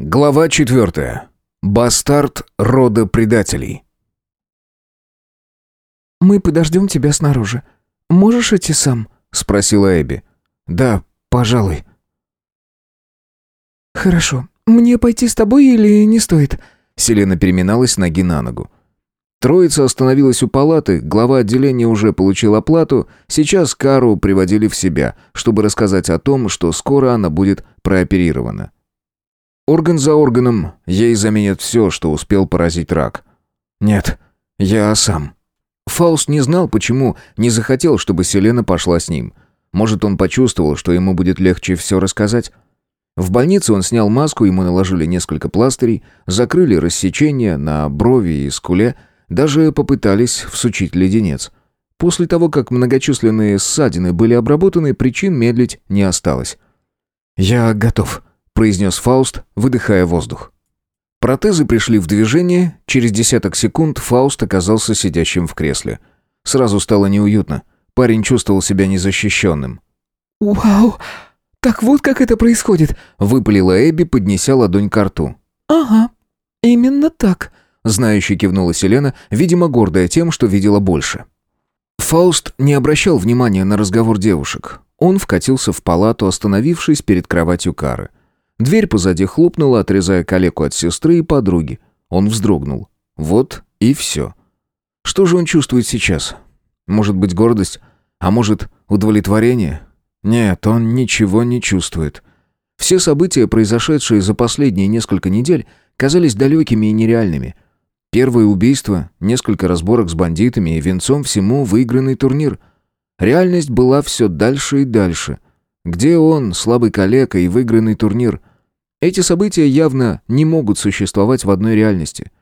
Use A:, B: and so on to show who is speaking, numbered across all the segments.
A: Глава четвертая. Бастард рода предателей.
B: «Мы подождем тебя снаружи. Можешь идти сам?» — спросила Эбби.
A: «Да, пожалуй».
B: «Хорошо. Мне пойти с тобой или не стоит?»
A: Селена переминалась ноги на ногу. Троица остановилась у палаты, глава отделения уже получил оплату, сейчас Кару приводили в себя, чтобы рассказать о том, что скоро она будет прооперирована. Орган за органом ей заменят все, что успел поразить рак. Нет, я сам. Фауст не знал, почему не захотел, чтобы Селена пошла с ним. Может, он почувствовал, что ему будет легче все рассказать? В больнице он снял маску, ему наложили несколько пластырей, закрыли рассечения на брови и скуле, даже попытались всучить леденец. После того, как многочисленные ссадины были обработаны, причин медлить не осталось. «Я готов», произнес Фауст, выдыхая воздух. Протезы пришли в движение, через десяток секунд Фауст оказался сидящим в кресле. Сразу стало неуютно. Парень чувствовал себя незащищенным.
B: «Вау! Так вот как это происходит!»
A: — выпалила Эбби, поднеся ладонь к рту.
B: «Ага, именно так», —
A: знающе кивнула Селена, видимо, гордая тем, что видела больше. Фауст не обращал внимания на разговор девушек. Он вкатился в палату, остановившись перед кроватью Кары. Дверь позади хлопнула, отрезая калеку от сестры и подруги. Он вздрогнул. Вот и все. Что же он чувствует сейчас? Может быть, гордость? А может, удовлетворение? Нет, он ничего не чувствует. Все события, произошедшие за последние несколько недель, казались далекими и нереальными. Первое убийство, несколько разборок с бандитами и венцом всему выигранный турнир. Реальность была все дальше и дальше. Где он, слабый калека и выигранный турнир? Эти события явно не могут существовать в одной реальности.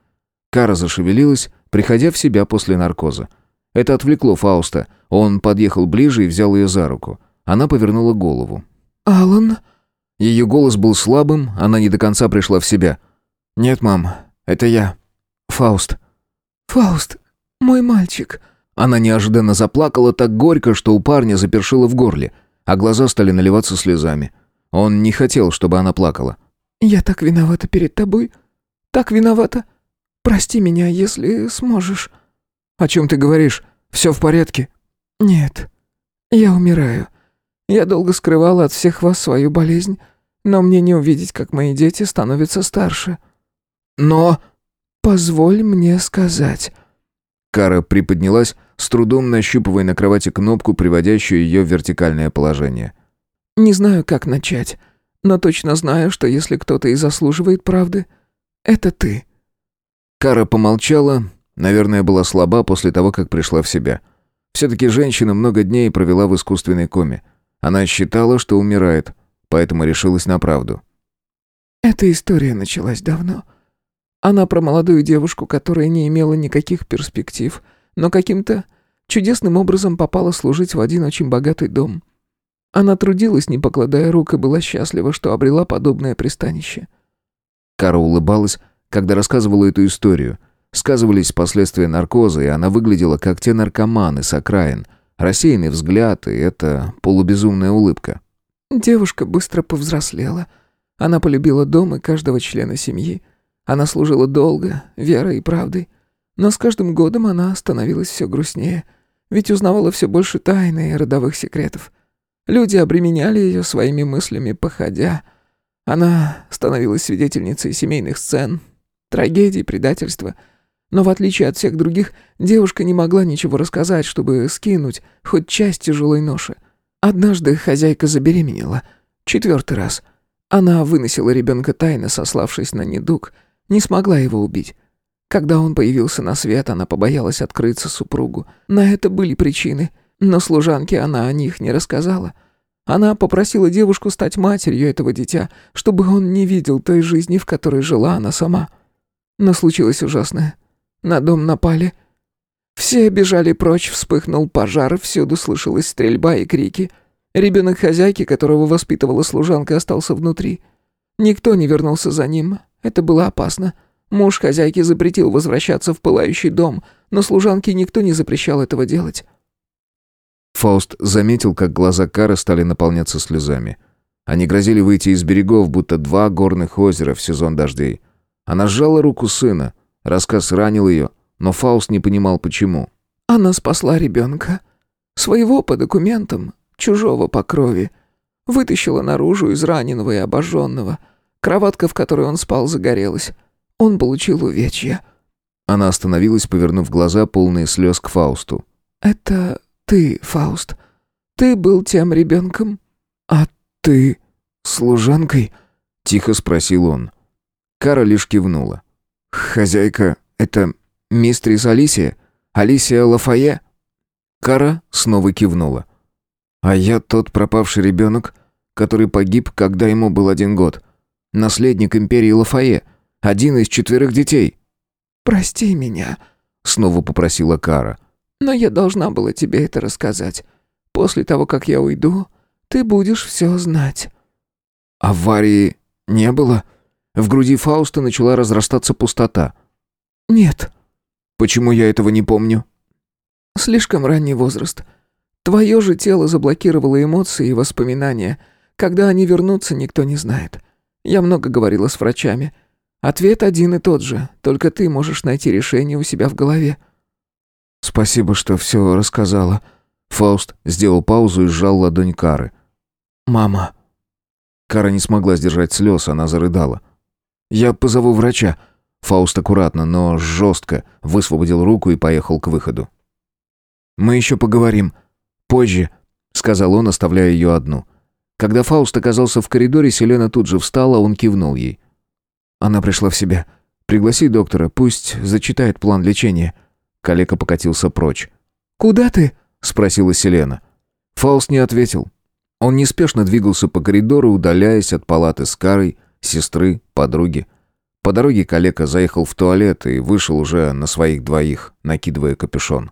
A: Кара зашевелилась, приходя в себя после наркоза. Это отвлекло Фауста. Он подъехал ближе и взял ее за руку. Она повернула голову.
B: «Алан?»
A: Ее голос был слабым, она не до конца пришла в себя. «Нет, мам, это я. Фауст».
B: «Фауст, мой мальчик».
A: Она неожиданно заплакала так горько, что у парня запершило в горле, а глаза стали наливаться слезами. Он не хотел, чтобы она плакала.
B: «Я так виновата перед тобой. Так виновата. Прости меня, если сможешь».
A: «О чем ты говоришь? Все в порядке?»
B: «Нет. Я умираю. Я долго скрывала от всех вас свою болезнь, но мне не увидеть, как мои дети становятся старше».
A: «Но...»
B: «Позволь мне сказать».
A: Кара приподнялась, с трудом нащупывая на кровати кнопку, приводящую ее в вертикальное положение.
B: «Не знаю, как начать но точно знаю, что если кто-то и заслуживает правды, это ты».
A: Кара помолчала, наверное, была слаба после того, как пришла в себя. Все-таки женщина много дней провела в искусственной коме. Она считала, что умирает, поэтому решилась на правду.
B: «Эта история началась давно. Она про молодую девушку, которая не имела никаких перспектив, но каким-то чудесным образом попала служить в один очень богатый дом. Она трудилась, не покладая рук, и была счастлива, что обрела подобное пристанище.
A: Кара улыбалась, когда рассказывала эту историю. Сказывались последствия наркоза, и она выглядела как те наркоманы с окраин. Рассеянный взгляд и эта полубезумная улыбка.
B: Девушка быстро повзрослела. Она полюбила дом и каждого члена семьи. Она служила долго, верой и правдой. Но с каждым годом она становилась все грустнее, ведь узнавала все больше тайны и родовых секретов. Люди обременяли ее своими мыслями, походя. Она становилась свидетельницей семейных сцен, трагедий, предательства. Но в отличие от всех других, девушка не могла ничего рассказать, чтобы скинуть хоть часть тяжелой ноши. Однажды хозяйка забеременела. Четвертый раз. Она выносила ребенка тайно, сославшись на недуг. Не смогла его убить. Когда он появился на свет, она побоялась открыться супругу. На это были причины — но служанке она о них не рассказала. Она попросила девушку стать матерью этого дитя, чтобы он не видел той жизни, в которой жила она сама. Но случилось ужасное. На дом напали. Все бежали прочь, вспыхнул пожар, всюду слышалась стрельба и крики. Ребенок хозяйки, которого воспитывала служанка, остался внутри. Никто не вернулся за ним. Это было опасно. Муж хозяйки запретил возвращаться в пылающий дом, но служанке никто не запрещал этого делать.
A: Фауст заметил, как глаза Кары стали наполняться слезами. Они грозили выйти из берегов, будто два горных озера в сезон дождей. Она сжала руку сына. Рассказ ранил ее, но Фауст не понимал, почему.
B: «Она спасла ребенка. Своего по документам, чужого по крови. Вытащила наружу из раненого и обожженного. Кроватка, в которой он спал, загорелась. Он получил увечья».
A: Она остановилась, повернув глаза, полные слез к Фаусту.
B: «Это ты, Фауст. Ты был тем ребенком, а ты служанкой?»
A: — тихо спросил он. Кара лишь кивнула. «Хозяйка, это мистрис Алисия? Алисия Лафае?» Кара снова кивнула. «А я тот пропавший ребенок, который погиб, когда ему был один год. Наследник империи Лафае, один из четверых детей».
B: «Прости меня», — снова попросила Кара. «Но я должна была тебе это рассказать. После того, как я уйду, ты будешь все знать».
A: «Аварии не было?» В груди Фауста начала разрастаться пустота.
B: «Нет».
A: «Почему я этого не помню?»
B: «Слишком ранний возраст. Твое же тело заблокировало эмоции и воспоминания. Когда они вернутся, никто не знает. Я много говорила с врачами. Ответ один и тот же, только ты можешь найти решение у себя в голове».
A: «Спасибо, что все рассказала». Фауст сделал паузу и сжал ладонь Кары.
B: «Мама».
A: Кара не смогла сдержать слез, она зарыдала. «Я позову врача». Фауст аккуратно, но жестко высвободил руку и поехал к выходу. «Мы еще поговорим. Позже», — сказал он, оставляя ее одну. Когда Фауст оказался в коридоре, Селена тут же встала, он кивнул ей. Она пришла в себя. «Пригласи доктора, пусть зачитает план лечения». Калека покатился прочь.
B: «Куда ты?»
A: — спросила Селена. Фауст не ответил. Он неспешно двигался по коридору, удаляясь от палаты с Карой, сестры, подруги. По дороге калека заехал в туалет и вышел уже на своих двоих, накидывая капюшон.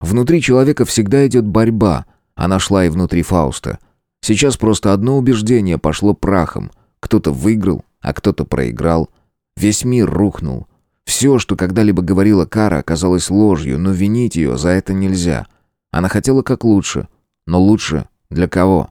A: Внутри человека всегда идет борьба, она шла и внутри Фауста. Сейчас просто одно убеждение пошло прахом. Кто-то выиграл, а кто-то проиграл. Весь мир рухнул. Все, что когда-либо говорила Кара, оказалось ложью, но винить ее за это нельзя. Она хотела как лучше. Но лучше для кого?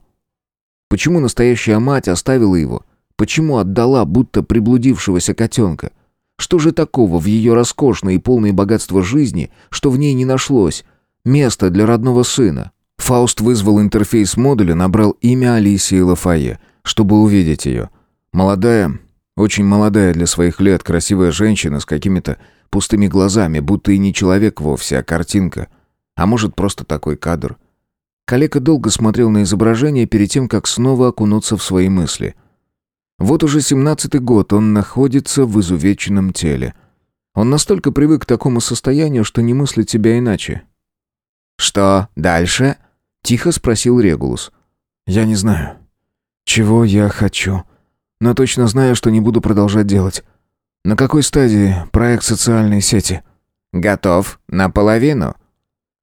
A: Почему настоящая мать оставила его? Почему отдала, будто приблудившегося котенка? Что же такого в ее роскошной и полной богатства жизни, что в ней не нашлось? Место для родного сына. Фауст вызвал интерфейс модуля, набрал имя Алисии Лафае, чтобы увидеть ее. Молодая, очень молодая для своих лет, красивая женщина с какими-то пустыми глазами, будто и не человек вовсе, а картинка. А может, просто такой кадр. Калека долго смотрел на изображение перед тем, как снова окунуться в свои мысли — вот уже семнадцатый год он находится в изувеченном теле. Он настолько привык к такому состоянию, что не мыслит себя иначе. «Что дальше?» — тихо спросил Регулус. «Я не знаю. Чего я хочу. Но точно знаю, что не буду продолжать делать. На какой стадии проект социальной сети?» «Готов наполовину».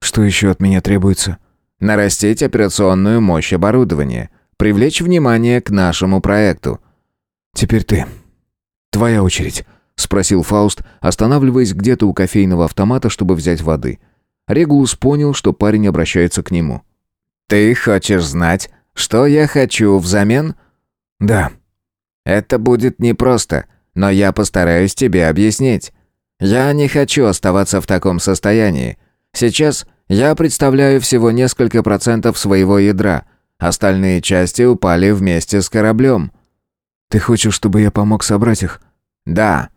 A: «Что еще от меня требуется?» «Нарастить операционную мощь оборудования, привлечь внимание к нашему проекту». «Теперь ты. Твоя очередь», — спросил Фауст, останавливаясь где-то у кофейного автомата, чтобы взять воды. Регулус понял, что парень обращается к нему. «Ты хочешь знать, что я хочу взамен?» «Да». «Это будет непросто, но я постараюсь тебе объяснить. Я не хочу оставаться в таком состоянии. Сейчас я представляю всего несколько процентов своего ядра. Остальные части упали вместе с кораблем». Ты хочешь, чтобы я помог собрать их?
B: Да.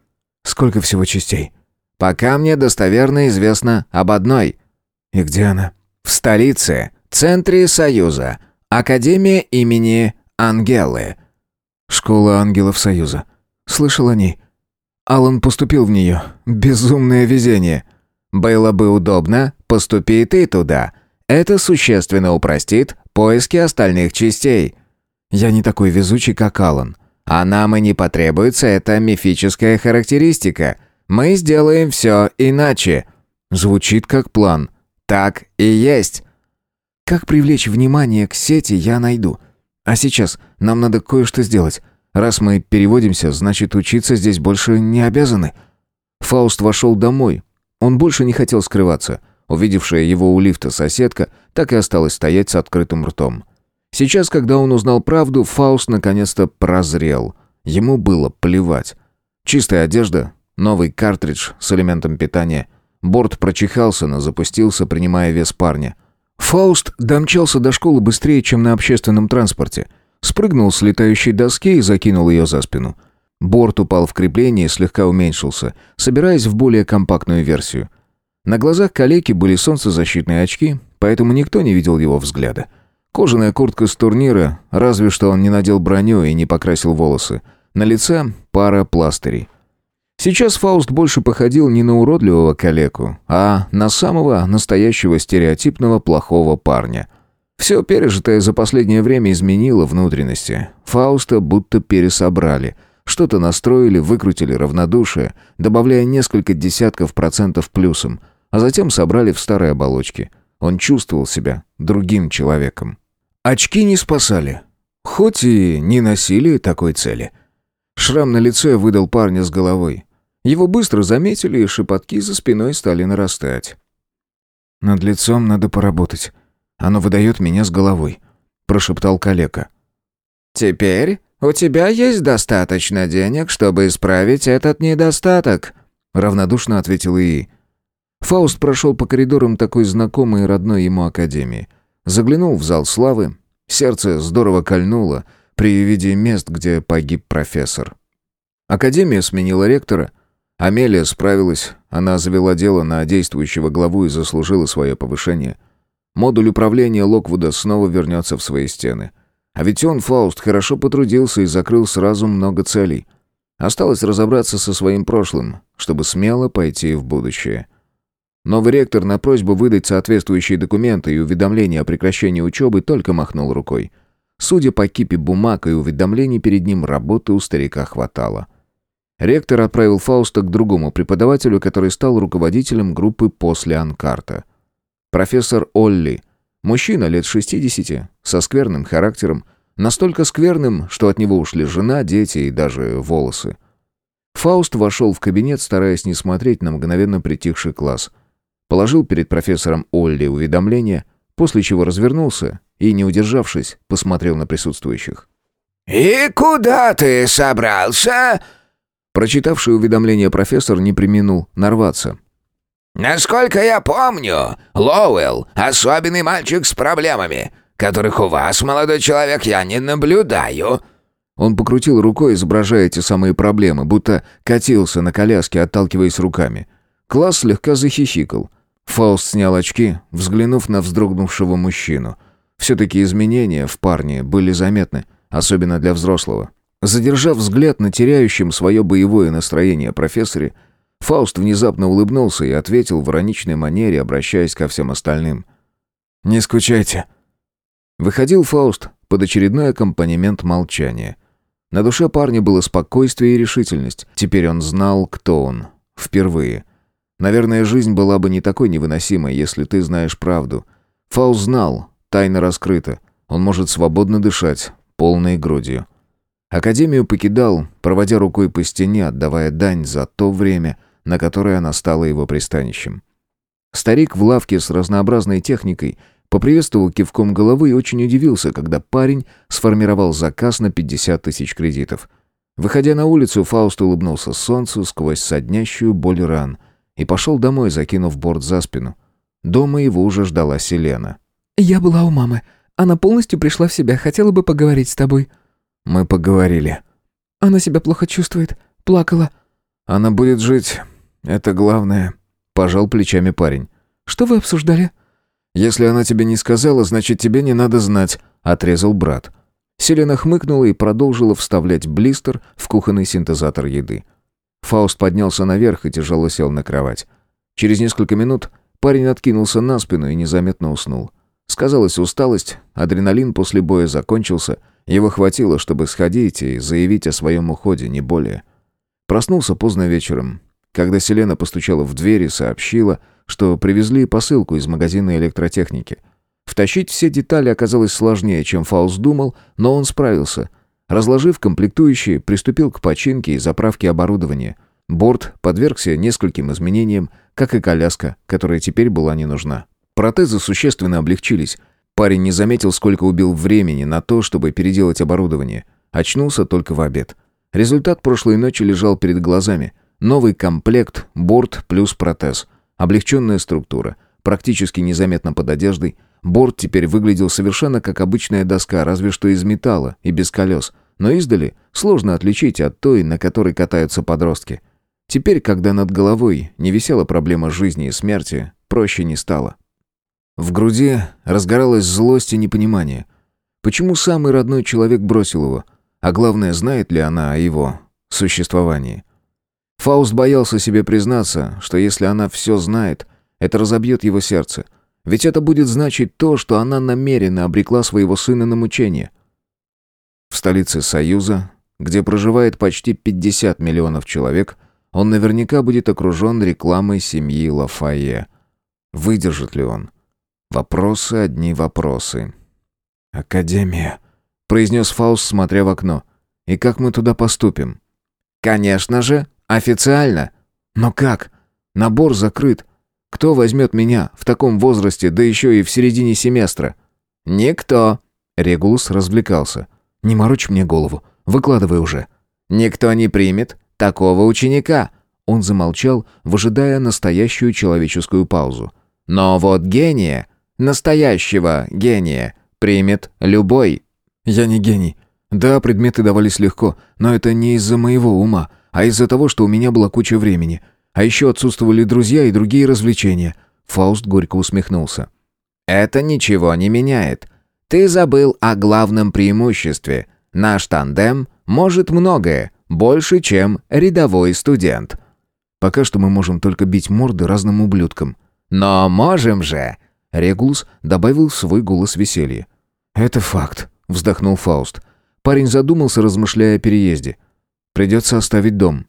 A: Сколько всего частей?
B: Пока мне достоверно известно об одной.
A: И где она?
B: В столице, центре Союза, Академия имени Ангелы.
A: Школа ангелов Союза. Слышал о ней. Алан поступил в нее. Безумное везение.
B: Было бы удобно, поступи ты туда. Это существенно упростит поиски остальных частей.
A: Я не такой везучий, как Алан.
B: А нам и не потребуется эта мифическая характеристика. Мы сделаем все иначе.
A: Звучит как план.
B: Так и есть.
A: Как привлечь внимание к сети, я найду. А сейчас нам надо кое-что сделать. Раз мы переводимся, значит, учиться здесь больше не обязаны. Фауст вошел домой. Он больше не хотел скрываться. Увидевшая его у лифта соседка так и осталась стоять с открытым ртом. Сейчас, когда он узнал правду, Фауст наконец-то прозрел. Ему было плевать. Чистая одежда, новый картридж с элементом питания. Борт прочихался, но запустился, принимая вес парня. Фауст домчался до школы быстрее, чем на общественном транспорте. Спрыгнул с летающей доски и закинул ее за спину. Борт упал в крепление и слегка уменьшился, собираясь в более компактную версию. На глазах калеки были солнцезащитные очки, поэтому никто не видел его взгляда. Кожаная куртка с турнира, разве что он не надел броню и не покрасил волосы. На лице пара пластырей. Сейчас Фауст больше походил не на уродливого калеку, а на самого настоящего стереотипного плохого парня. Все пережитое за последнее время изменило внутренности. Фауста будто пересобрали. Что-то настроили, выкрутили равнодушие, добавляя несколько десятков процентов плюсом, а затем собрали в старой оболочке. Он чувствовал себя другим человеком. Очки не спасали, хоть и не носили такой цели. Шрам на лице выдал парня с головой. Его быстро заметили, и шепотки за спиной стали нарастать. «Над лицом надо поработать. Оно выдает меня с головой», — прошептал калека.
B: «Теперь у тебя есть достаточно денег, чтобы исправить этот недостаток», — равнодушно ответил Ии.
A: Фауст прошел по коридорам такой знакомой и родной ему академии. Заглянул в зал славы. Сердце здорово кольнуло при виде мест, где погиб профессор. Академия сменила ректора, Амелия справилась, она завела дело на действующего главу и заслужила свое повышение. Модуль управления Локвуда снова вернется в свои стены. А ведь он, Фауст, хорошо потрудился и закрыл сразу много целей. Осталось разобраться со своим прошлым, чтобы смело пойти в будущее. Новый ректор на просьбу выдать соответствующие документы и уведомления о прекращении учебы только махнул рукой. Судя по кипе бумаг и уведомлений перед ним, работы у старика хватало. Ректор отправил Фауста к другому преподавателю, который стал руководителем группы после Анкарта. Профессор Олли. Мужчина лет 60, со скверным характером, настолько скверным, что от него ушли жена, дети и даже волосы. Фауст вошел в кабинет, стараясь не смотреть на мгновенно притихший класс. Положил перед профессором Олли уведомление, после чего развернулся и, не удержавшись, посмотрел на присутствующих.
C: «И куда ты собрался?»
A: Прочитавший уведомление профессор не применул нарваться.
C: «Насколько я помню, Лоуэлл — особенный мальчик с проблемами, которых у вас, молодой человек, я не наблюдаю».
A: Он покрутил рукой, изображая эти самые проблемы, будто катился на коляске, отталкиваясь руками. Класс слегка захихикал. Фауст снял очки, взглянув на вздрогнувшего мужчину. Все-таки изменения в парне были заметны, особенно для взрослого. Задержав взгляд на теряющем свое боевое настроение профессоре, Фауст внезапно улыбнулся и ответил в ироничной манере, обращаясь ко всем остальным. «Не скучайте». Выходил Фауст под очередной аккомпанемент молчания. На душе парня было спокойствие и решительность. Теперь он знал, кто он. Впервые. Наверное, жизнь была бы не такой невыносимой, если ты знаешь правду. Фауст знал, тайна раскрыта. Он может свободно дышать, полной грудью. Академию покидал, проводя рукой по стене, отдавая дань за то время, на которое она стала его пристанищем. Старик в лавке с разнообразной техникой поприветствовал кивком головы и очень удивился, когда парень сформировал заказ на 50 тысяч кредитов. Выходя на улицу, Фауст улыбнулся солнцу сквозь соднящую боль ран и пошел домой, закинув борт за спину. Дома его уже ждала Селена.
B: «Я была у мамы. Она полностью пришла в себя, хотела бы поговорить с тобой».
A: Мы поговорили.
B: Она себя плохо чувствует. Плакала.
A: Она будет жить. Это главное. Пожал плечами парень.
B: Что вы обсуждали?
A: Если она тебе не сказала, значит тебе не надо знать. Отрезал брат. Селена хмыкнула и продолжила вставлять блистер в кухонный синтезатор еды. Фауст поднялся наверх и тяжело сел на кровать. Через несколько минут парень откинулся на спину и незаметно уснул. Сказалась усталость, адреналин после боя закончился — его хватило, чтобы сходить и заявить о своем уходе, не более. Проснулся поздно вечером, когда Селена постучала в дверь и сообщила, что привезли посылку из магазина электротехники. Втащить все детали оказалось сложнее, чем Фаус думал, но он справился. Разложив комплектующие, приступил к починке и заправке оборудования. Борт подвергся нескольким изменениям, как и коляска, которая теперь была не нужна. Протезы существенно облегчились, Парень не заметил, сколько убил времени на то, чтобы переделать оборудование. Очнулся только в обед. Результат прошлой ночи лежал перед глазами. Новый комплект, борт плюс протез. Облегченная структура. Практически незаметно под одеждой. Борт теперь выглядел совершенно как обычная доска, разве что из металла и без колес. Но издали сложно отличить от той, на которой катаются подростки. Теперь, когда над головой не висела проблема жизни и смерти, проще не стало. В груди разгоралась злость и непонимание. Почему самый родной человек бросил его? А главное, знает ли она о его существовании? Фауст боялся себе признаться, что если она все знает, это разобьет его сердце. Ведь это будет значить то, что она намеренно обрекла своего сына на мучение. В столице Союза, где проживает почти 50 миллионов человек, он наверняка будет окружен рекламой семьи Лафайе. Выдержит ли он? Вопросы одни вопросы. «Академия», — произнес Фауст, смотря в окно. «И как мы туда поступим?» «Конечно же, официально». «Но как? Набор закрыт. Кто возьмет меня в таком возрасте, да еще и в середине семестра?» «Никто», — Регулус развлекался. «Не морочь мне голову. Выкладывай уже». «Никто не примет такого ученика». Он замолчал, выжидая настоящую человеческую паузу. «Но вот гения, настоящего гения, примет любой». «Я не гений. Да, предметы давались легко, но это не из-за моего ума, а из-за того, что у меня была куча времени. А еще отсутствовали друзья и другие развлечения». Фауст горько усмехнулся. «Это ничего не меняет. Ты забыл о главном преимуществе. Наш тандем может многое, больше, чем рядовой студент». «Пока что мы можем только бить морды разным ублюдкам». «Но можем же!» Регулус добавил в свой голос веселье. «Это факт», — вздохнул Фауст. Парень задумался, размышляя о переезде. «Придется оставить дом».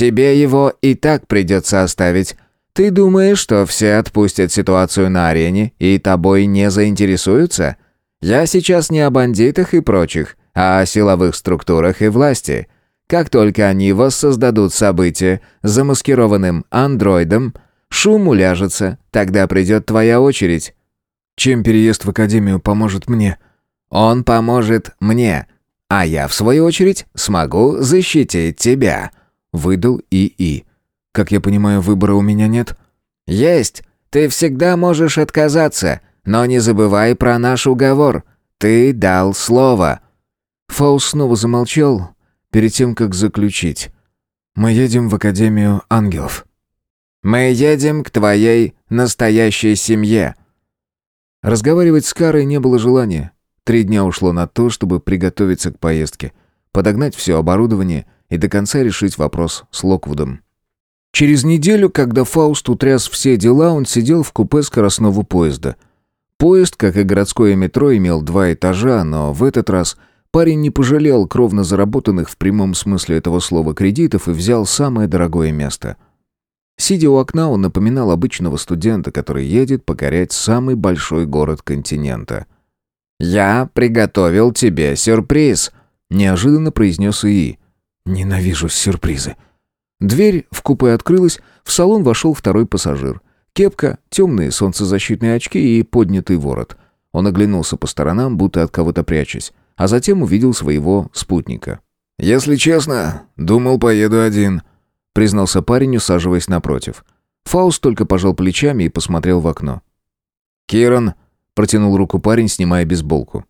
A: «Тебе его и так придется оставить. Ты думаешь, что все отпустят ситуацию на арене и тобой не заинтересуются? Я сейчас не о бандитах и прочих, а о силовых структурах и власти. Как только они воссоздадут события замаскированным андроидом, шум уляжется, тогда придет твоя очередь». «Чем переезд в академию поможет мне?» «Он поможет мне, а я, в свою очередь, смогу защитить тебя», — выдал ИИ. «Как я понимаю, выбора у меня нет?» «Есть. Ты всегда можешь отказаться, но не забывай про наш уговор. Ты дал слово». Фаус снова замолчал, перед тем, как заключить. «Мы едем в Академию ангелов». «Мы едем к твоей настоящей семье». Разговаривать с Карой не было желания. Три дня ушло на то, чтобы приготовиться к поездке, подогнать все оборудование и до конца решить вопрос с Локвудом. Через неделю, когда Фауст утряс все дела, он сидел в купе скоростного поезда. Поезд, как и городское метро, имел два этажа, но в этот раз парень не пожалел кровно заработанных в прямом смысле этого слова кредитов и взял самое дорогое место. Сидя у окна, он напоминал обычного студента, который едет покорять самый большой город континента. «Я приготовил тебе сюрприз», — неожиданно произнес ИИ. «Ненавижу сюрпризы», Дверь в купе открылась, в салон вошел второй пассажир. Кепка, темные солнцезащитные очки и поднятый ворот. Он оглянулся по сторонам, будто от кого-то прячась, а затем увидел своего спутника.
C: «Если честно, думал, поеду один», — признался парень, усаживаясь напротив.
A: Фауст только пожал плечами и посмотрел в окно.
C: «Киран», —
A: протянул руку парень, снимая бейсболку.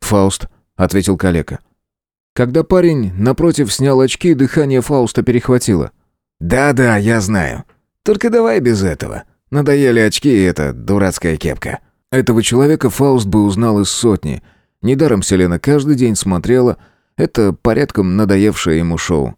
C: «Фауст», — ответил калека.
A: Когда парень напротив снял очки, дыхание Фауста перехватило.
C: «Да-да, я знаю. Только давай без этого. Надоели очки и эта дурацкая кепка».
A: Этого человека Фауст бы узнал из сотни. Недаром Селена каждый день смотрела это порядком надоевшее ему шоу.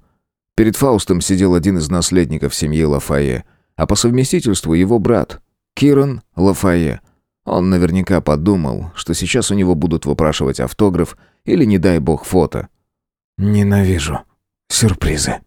A: Перед Фаустом сидел один из наследников семьи Лафае, а по совместительству его брат, Киран Лафае. Он наверняка подумал, что сейчас у него будут выпрашивать автограф или, не дай бог, фото.
C: «Ненавижу сюрпризы».